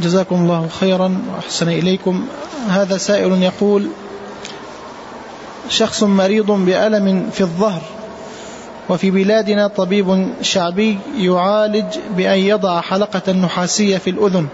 جزاكم الله خيرا وأحسن إليكم. هذا سائل يقول شخص مريض بألم في الظهر وفي بلادنا طبيب شعبي يعالج بأن يضع حلقة نحاسية في الأذن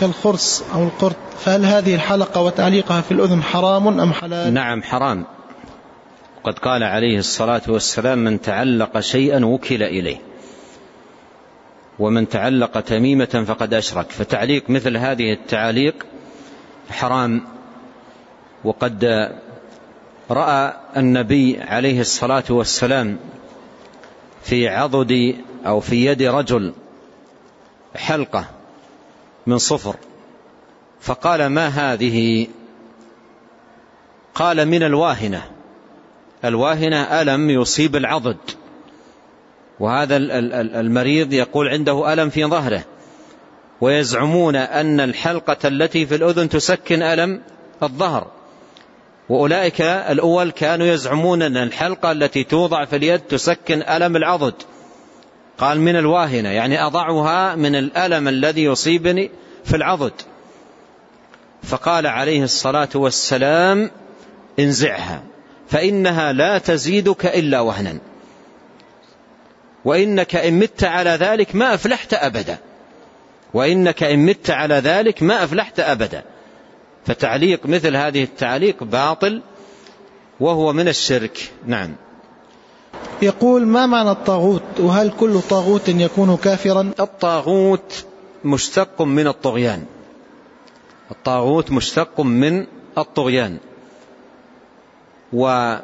كالخرص أو القرط. فهل هذه الحلقة وتعليقها في الأذن حرام أم حلال؟ نعم حرام. قد قال عليه الصلاة والسلام من تعلق شيئا وكل إليه. ومن تعلق تميمة فقد أشرك. فتعليق مثل هذه التعاليق حرام. وقد رأى النبي عليه الصلاة والسلام في عضد أو في يد رجل حلقة من صفر. فقال ما هذه؟ قال من الواهنة. الواهنة ألم يصيب العضد. وهذا المريض يقول عنده ألم في ظهره ويزعمون أن الحلقة التي في الأذن تسكن ألم الظهر. وأولئك الأول كانوا يزعمون أن الحلقة التي توضع في اليد تسكن ألم العضد. قال من الواهنة يعني أضعها من الألم الذي يصيبني في العضد. فقال عليه الصلاة والسلام انزعها فإنها لا تزيدك إلا وهنا. وإنك إن مت على ذلك ما أفلحت أبدا. وإنك إن مت على ذلك ما أفلحت أبدا. فتعليق مثل هذه التعليق باطل وهو من الشرك. نعم. يقول ما معنى الطاغوت؟ وهل كل طاغوت يكون كافرا؟ الطاغوت مشتق من الطغيان. الطاغوت مشتق من الطغيان. وهو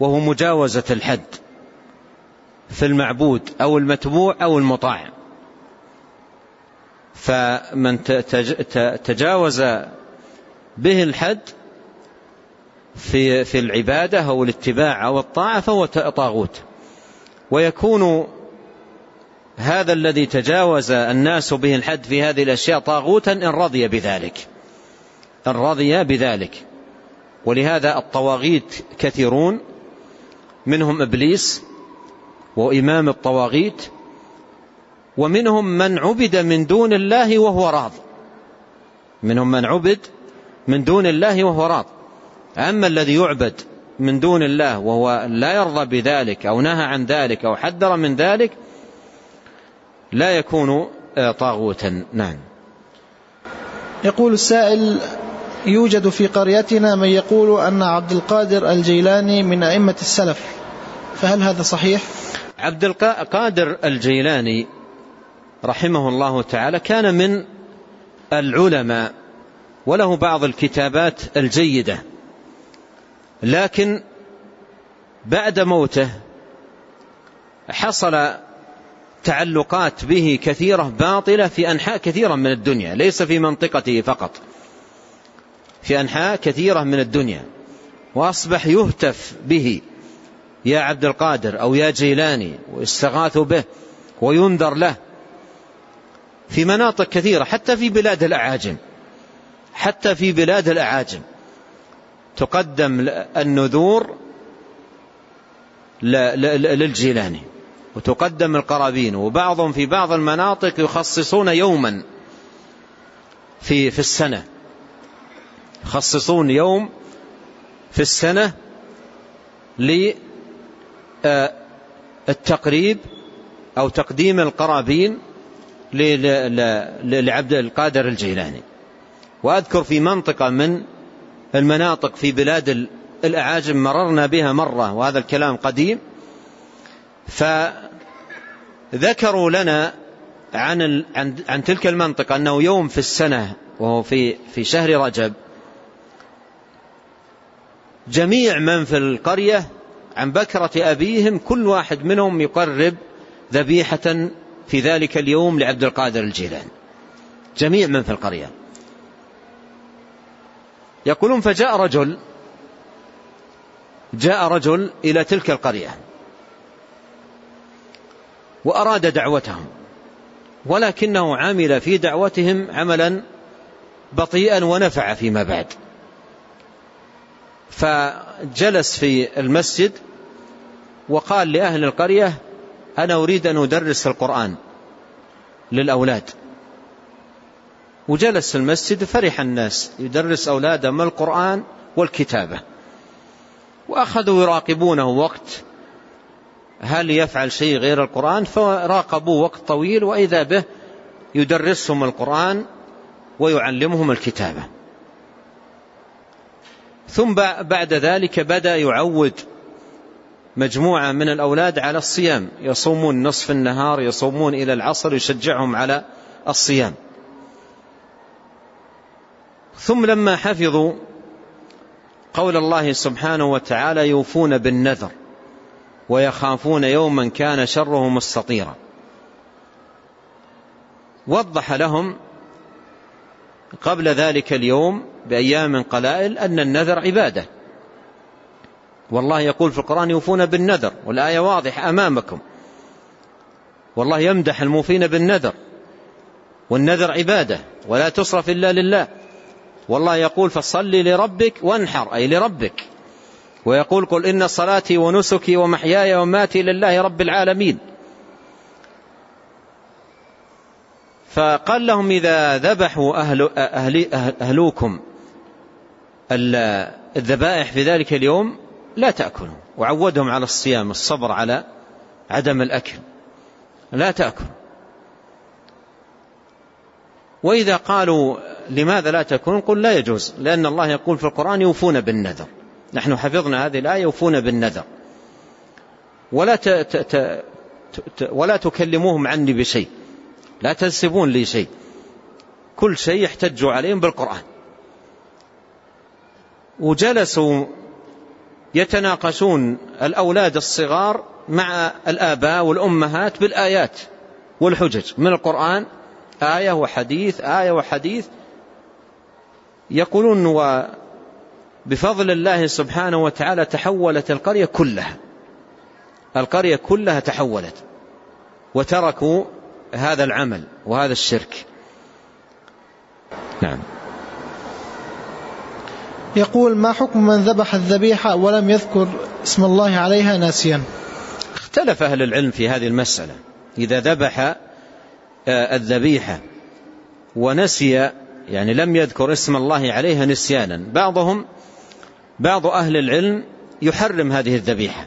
مجاوزة الحد. في المعبود أو المتبوع أو المطاع فمن تجاوز به الحد في في العبادة أو الاتباع أو الطاعة فهو طاغوت. ويكون هذا الذي تجاوز الناس به الحد في هذه الأشياء طاغوتا إن رضي بذلك. إن رضي بذلك. ولهذا الطواغيت كثيرون منهم إبليس وإمام الطواغيت ومنهم من عبد من دون الله وهو راض. منهم من عبد من دون الله وهو راض. أما الذي يعبد من دون الله وهو لا يرضى بذلك أو نهى عن ذلك أو حذر من ذلك لا يكون طاغوتا. نعم. يقول السائل يوجد في قريتنا من يقول أن عبد القادر الجيلاني من أئمة السلف فهل هذا صحيح؟ عبد القادر الجيلاني رحمه الله تعالى كان من العلماء وله بعض الكتابات الجيدة. لكن بعد موته حصل تعلقات به كثيرة باطلة في أنحاء كثيرة من الدنيا ليس في منطقته فقط في أنحاء كثيرة من الدنيا وأصبح يهتف به. يا عبد القادر أو يا جيلاني ويستغاث به وينذر له. في مناطق كثيرة حتى في بلاد الأعاجم حتى في بلاد الأعاجم تقدم النذور للجيلاني وتقدم القرابين وبعضهم في بعض المناطق يخصصون يوما في في السنة. يخصصون يوم في السنة للتقريب أو تقديم القرابين لعبد القادر الجيلاني. وأذكر في منطقة من المناطق في بلاد الأعاجم مررنا بها مرة وهذا الكلام قديم. فذكروا لنا عن عن عن تلك المنطقة أنه يوم في السنة وهو في في شهر رجب جميع من في القرية عن بكرة أبيهم كل واحد منهم يقرب ذبيحة في ذلك اليوم لعبد القادر الجيلاني. جميع من في القرية. يقولون فجاء رجل جاء رجل إلى تلك القرية وأراد دعوتهم ولكنه عمل في دعوتهم عملا بطيئا ونفع فيما بعد. فجلس في المسجد وقال لأهل القرية أنا أريد أن أدرس القرآن للأولاد. وجلس في المسجد فرح الناس يدرس أولادهم القرآن والكتابة. وأخذوا يراقبونه وقت هل يفعل شيء غير القرآن؟ فراقبوه وقت طويل وإذا به يدرسهم القرآن ويعلمهم الكتابة. ثم بعد ذلك بدأ يعود مجموعة من الأولاد على الصيام. يصومون نصف النهار يصومون إلى العصر يشجعهم على الصيام. ثم لما حفظوا قول الله سبحانه وتعالى يوفون بالنذر ويخافون يوما كان شره مستطيرا. وضح لهم قبل ذلك اليوم بأيام قلائل أن النذر عبادة. والله يقول في القرآن يوفون بالنذر والآية واضحة أمامكم. والله يمدح الموفين بالنذر والنذر عبادة ولا تصرف إلا لله. والله يقول فصل لربك وانحر أي لربك. ويقول قل إن صلاتي ونسكي ومحياي وماتي لله رب العالمين. فقال لهم إذا ذبحوا أهل أهل أهلوكم الذبائح في ذلك اليوم لا تأكلوا. وعودهم على الصيام الصبر على عدم الأكل. لا تأكل وإذا قالوا لماذا لا تكون قل لا يجوز لأن الله يقول في القرآن يوفون بالنذر. نحن حفظنا هذه الآية يوفون بالنذر. ولا ت ت ت ولا تكلموهم عني بشيء. لا تنسبون لي شيء. كل شيء يحتجوا عليهم بالقرآن. وجلسوا يتناقشون الأولاد الصغار مع الآباء والأمهات بالآيات والحجج. من القرآن آية وحديث آية وحديث. يقولون وبفضل الله سبحانه وتعالى تحولت القرية كلها. القرية كلها تحولت. وتركوا هذا العمل وهذا الشرك. نعم. يقول ما حكم من ذبح الذبيحة ولم يذكر اسم الله عليها ناسيا؟ اختلف أهل العلم في هذه المسألة. إذا ذبح آه، الذبيحة ونسي يعني لم يذكر اسم الله عليها نسيانا بعضهم بعض أهل العلم يحرم هذه الذبيحة.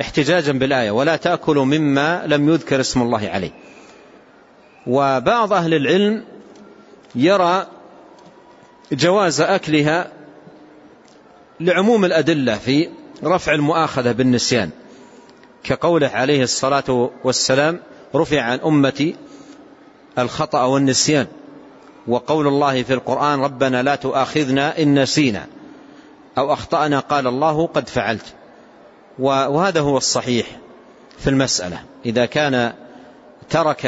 احتجاجا بالآية ولا تأكلوا مما لم يذكر اسم الله عليه. وبعض أهل العلم يرى جواز أكلها لعموم الأدلة في رفع المؤاخذة بالنسيان. كقوله عليه الصلاة والسلام رفع عن أمتي الخطأ والنسيان. وقول الله في القرآن ربنا لا تؤاخذنا إن نسينا. أو أخطأنا قال الله قد فعلت. وهذا هو الصحيح في المسألة. إذا كان ترك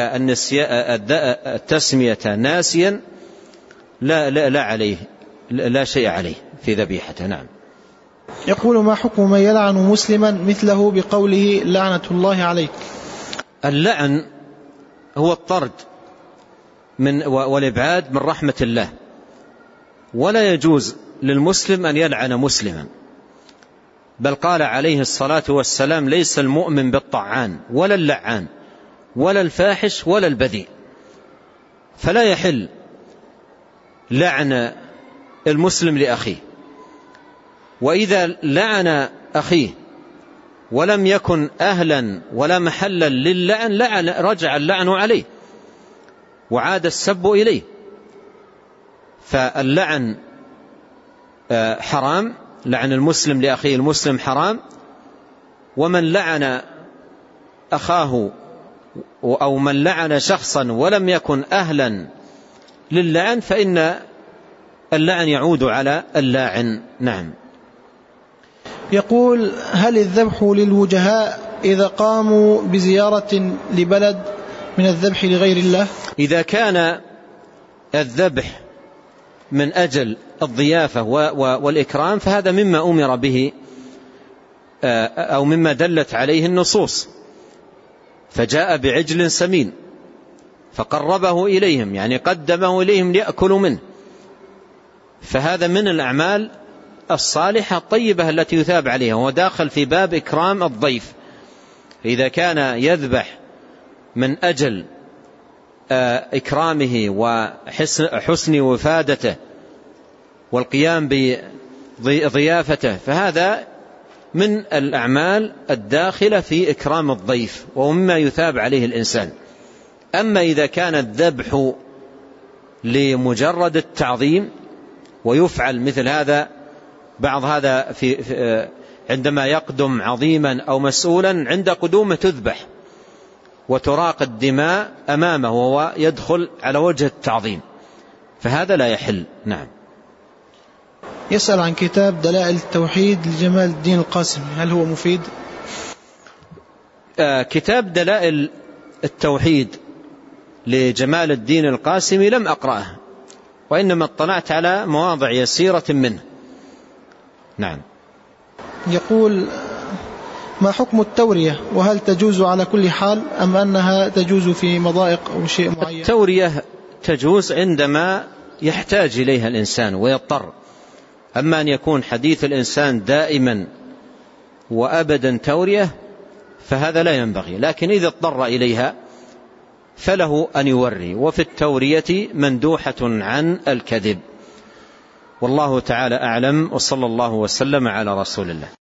التسمية ناسيا لا, لا, لا عليه لا شيء عليه في ذبيحته نعم. يقول ما حكم من يلعن مسلما مثله بقوله لعنة الله عليك؟ اللعن هو الطرد من والإبعاد من رحمة الله. ولا يجوز للمسلم أن يلعن مسلما. بل قال عليه الصلاة والسلام ليس المؤمن بالطعان ولا اللعان ولا الفاحش ولا البذيء. فلا يحل لعن المسلم لأخيه. وإذا لعن أخيه ولم يكن أهلا ولا محلا للعن لعن رجع اللعن عليه وعاد السب إليه. فاللعن آه، حرام لعن المسلم لأخيه المسلم حرام ومن لعن أخاه أو من لعن شخصا ولم يكن أهلا للعن فإن اللعن يعود على اللاعن. نعم. يقول هل الذبح للوجهاء إذا قاموا بزيارة لبلد من الذبح لغير الله؟ إذا كان الذبح من أجل الضيافة والإكرام فهذا مما أمر به آه، أو مما دلت عليه النصوص. فجاء بعجل سمين فقربه إليهم يعني قدمه إليهم ليأكلوا منه. فهذا من الأعمال الصالحة الطيبة التي يثاب عليها هو داخل في باب إكرام الضيف. إذا كان يذبح من أجل إكرامه وحسن وفادته والقيام بضيافته فهذا من الأعمال الداخلة في إكرام الضيف ومما يثاب عليه الإنسان. أما إذا كان الذبح لمجرد التعظيم ويفعل مثل هذا بعض هذا في عندما يقدم عظيما أو مسؤولا عند قدومه تذبح وتراق الدماء أمامه وهو يدخل على وجه التعظيم. فهذا لا يحل. نعم. يسأل عن كتاب دلائل التوحيد لجمال الدين القاسمي. هل هو مفيد؟ آه كتاب دلائل التوحيد لجمال الدين القاسمي لم أقرأه وإنما اطلعت على مواضع يسيرة منه. نعم. يقول ما حكم التورية؟ وهل تجوز على كل حال أم أنها تجوز في مضائق أو شيء معين؟ التورية تجوز عندما يحتاج إليها الإنسان ويضطر. أما أن يكون حديث الإنسان دائما وأبدا تورية فهذا لا ينبغي. لكن إذا اضطر إليها فله أن يوري. وفي التورية مندوحة عن الكذب. والله تعالى أعلم وصلى الله وسلم على رسول الله.